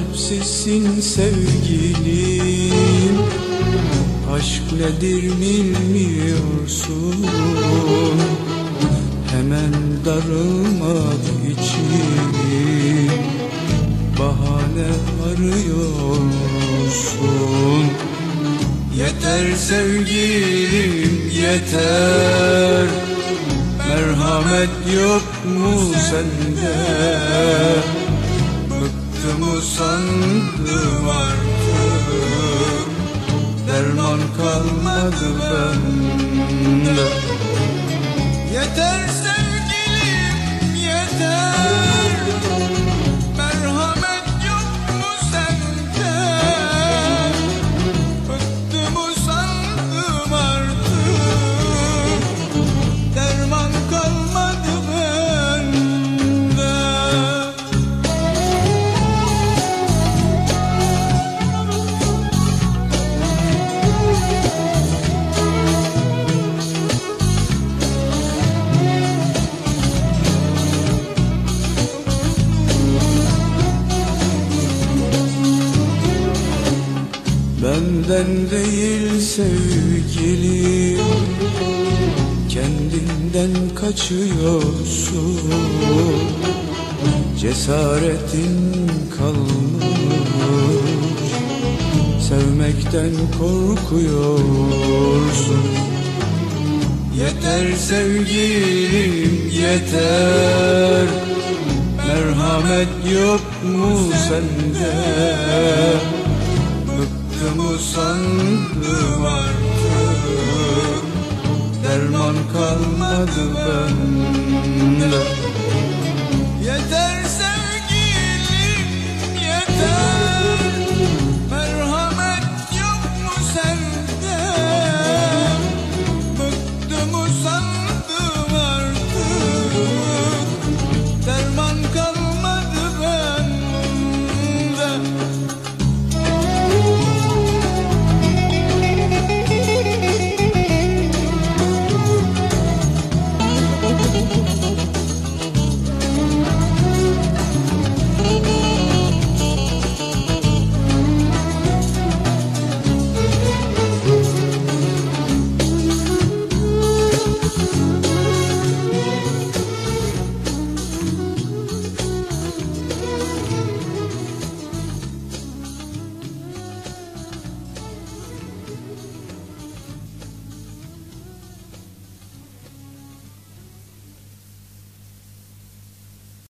çaresizsin sevgilim. Aşk nedir bilmiyorsun. Hemen darılmak için Bahane arıyorsun. Yeter sevgilim yeter. Merhamet yok mu sende Derman kalmadı bende. Yeter sevgilim Benden değil sevgilim. Kendinden kaçıyorsun. Cesaretin kalmış. Sevmekten korkuyorsun. Yeter sevgilim yeter. Merhamet yok mu sende Bıktım usandım